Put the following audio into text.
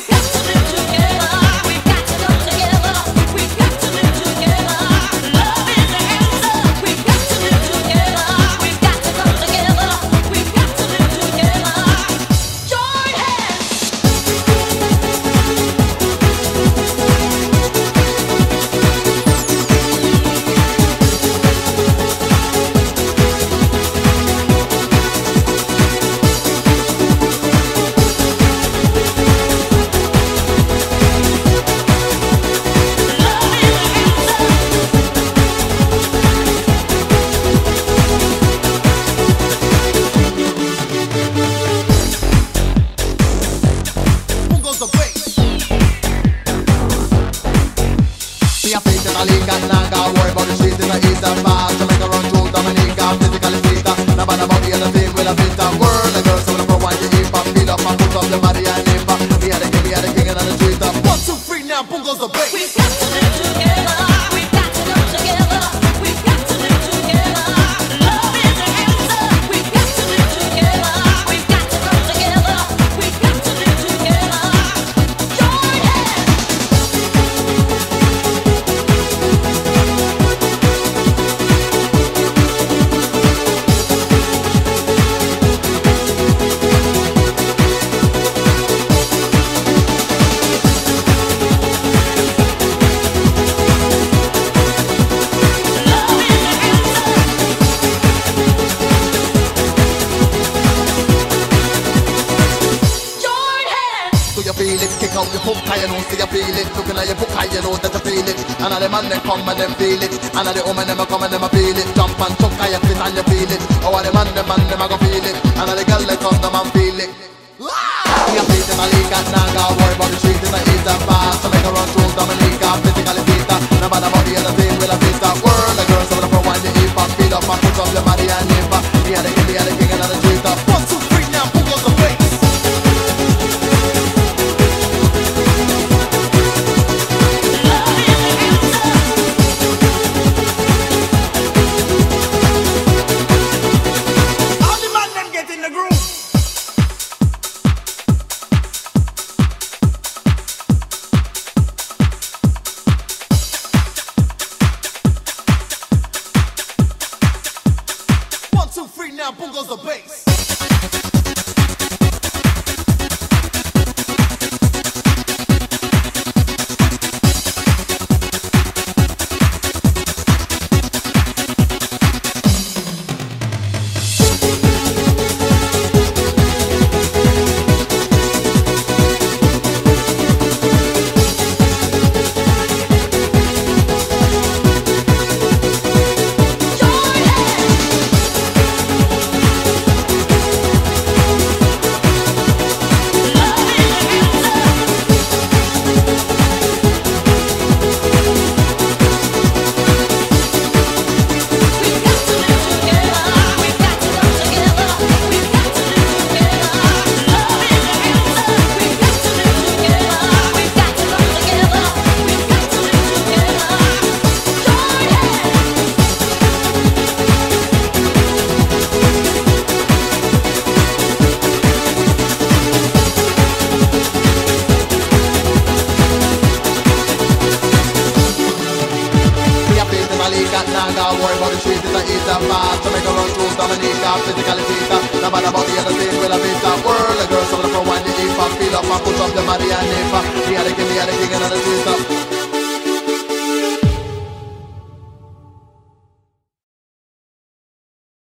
It's Jamaica run through Dominica, physically fitter. Nobody body the thing will a fitter. Out your foot, high you know, see you feel it. Looking at your book, high you know that you feel it. And all the man them come and them feel it. And all the woman them come and them feel it. Jump and chuck, high you fit and you feel it. Oh, all the man them man them go feel it. And all the girl they come them and feel it. We a place in a league Three, now boom goes the bass. A league and worry about the street in the east and fast. So make a run through Dominica, physically fit. No matter and the thing with a fit. World the girls over the pro wine the hip feel up and put up the body and and the king, me and the king and the street.